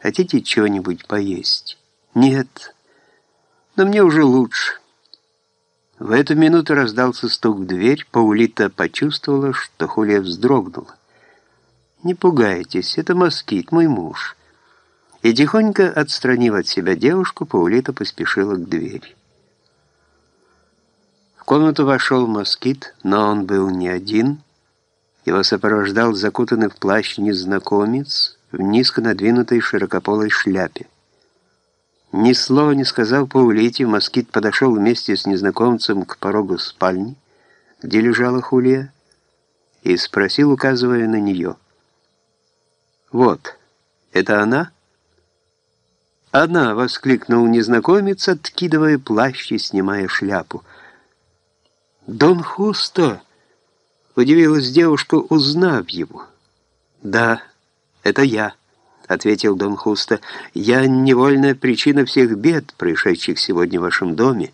Хотите чего-нибудь поесть? Нет, но мне уже лучше. В эту минуту раздался стук в дверь. Паулита почувствовала, что Хулия вздрогнула. «Не пугайтесь, это москит, мой муж». И тихонько отстранив от себя девушку, Паулита поспешила к двери. В комнату вошел москит, но он был не один. Его сопровождал закутанный в плащ незнакомец в низко надвинутой широкополой шляпе. Ни слова не сказав Паулите, москит подошел вместе с незнакомцем к порогу спальни, где лежала Хулия, и спросил, указывая на нее. «Вот, это она?» «Она!» — воскликнул незнакомец, откидывая плащ и снимая шляпу. «Дон Хусто!» — удивилась девушка, узнав его. «Да, это я» ответил Дон Хуста, — «я невольная причина всех бед, происшедших сегодня в вашем доме.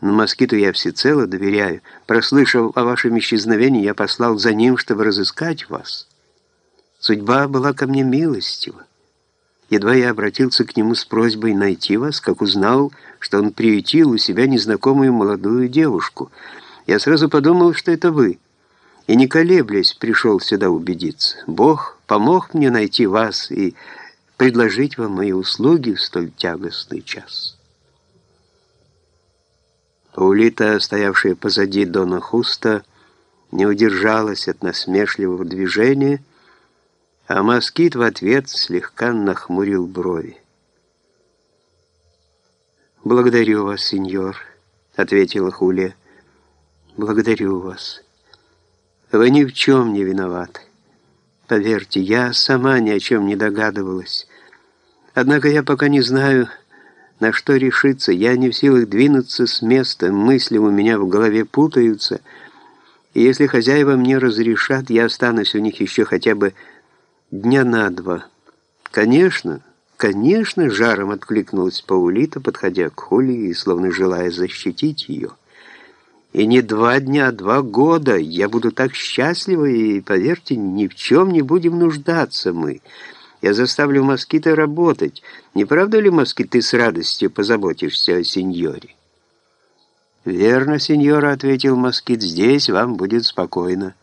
Но москиту я всецело доверяю. Прослышав о вашем исчезновении, я послал за ним, чтобы разыскать вас. Судьба была ко мне милостива. Едва я обратился к нему с просьбой найти вас, как узнал, что он приютил у себя незнакомую молодую девушку. Я сразу подумал, что это вы» и, не колеблясь, пришел сюда убедиться. Бог помог мне найти вас и предложить вам мои услуги в столь тягостный час. Паулита, стоявшая позади Дона Хуста, не удержалась от насмешливого движения, а москит в ответ слегка нахмурил брови. «Благодарю вас, сеньор», — ответила Хулия. «Благодарю вас». Вы ни в чем не виноваты. Поверьте, я сама ни о чем не догадывалась. Однако я пока не знаю, на что решиться. Я не в силах двинуться с места, мысли у меня в голове путаются. И если хозяева мне разрешат, я останусь у них еще хотя бы дня на два. Конечно, конечно, жаром откликнулась Паулита, подходя к Холли и словно желая защитить ее. И не два дня, а два года. Я буду так счастлива, и, поверьте, ни в чем не будем нуждаться мы. Я заставлю москита работать. Не правда ли, москит, ты с радостью позаботишься о сеньоре?» «Верно, сеньора», — ответил москит, — «здесь вам будет спокойно,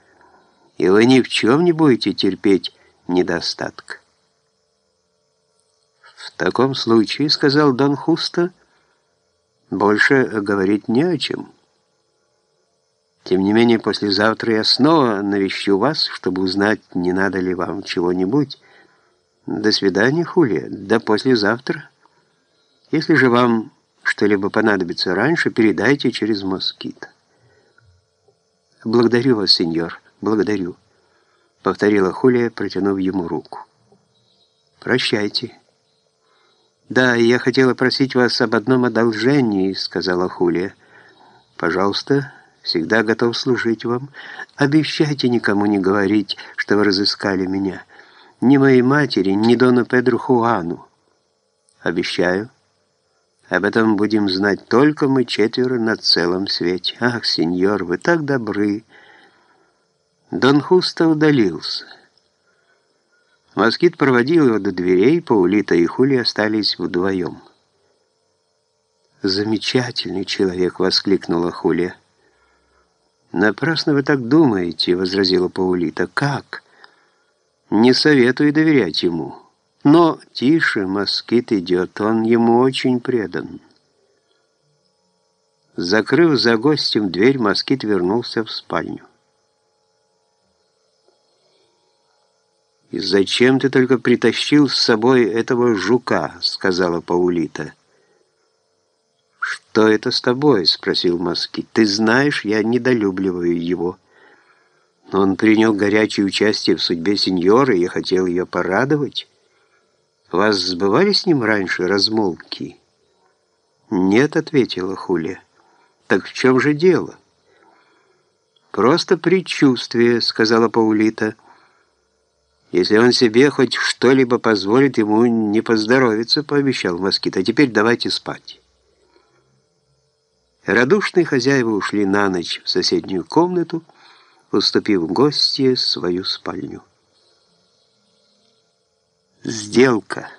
и вы ни в чем не будете терпеть недостатка». «В таком случае», — сказал Дон Хуста, — «больше говорить не о чем». Тем не менее, послезавтра я снова навещу вас, чтобы узнать, не надо ли вам чего-нибудь. До свидания, Хулия. До послезавтра. Если же вам что-либо понадобится раньше, передайте через москит. Благодарю вас, сеньор. Благодарю. Повторила Хулия, протянув ему руку. Прощайте. Да, я хотела просить вас об одном одолжении, сказала Хулия. Пожалуйста, всегда готов служить вам. Обещайте никому не говорить, что вы разыскали меня. Ни моей матери, ни Дону Педру Хуану. Обещаю. Об этом будем знать только мы четверо на целом свете. Ах, сеньор, вы так добры. Дон Хуста удалился. Москит проводил его до дверей, Паулита и Хули остались вдвоем. «Замечательный человек!» — воскликнула Хулия. «Напрасно вы так думаете», — возразила Паулита. «Как?» «Не советую доверять ему. Но тише, москит идет, он ему очень предан». Закрыв за гостем дверь, москит вернулся в спальню. «И зачем ты только притащил с собой этого жука?» — сказала Паулита. «Что это с тобой?» — спросил Москит. «Ты знаешь, я недолюбливаю его. Но он принял горячее участие в судьбе сеньора, и хотел ее порадовать. Вас сбывали с ним раньше размолвки?» «Нет», — ответила Хуля. «Так в чем же дело?» «Просто предчувствие», — сказала Паулита. «Если он себе хоть что-либо позволит, ему не поздоровится», — пообещал Москит. «А теперь давайте спать». Радушные хозяева ушли на ночь в соседнюю комнату, уступив гостье свою спальню. Сделка.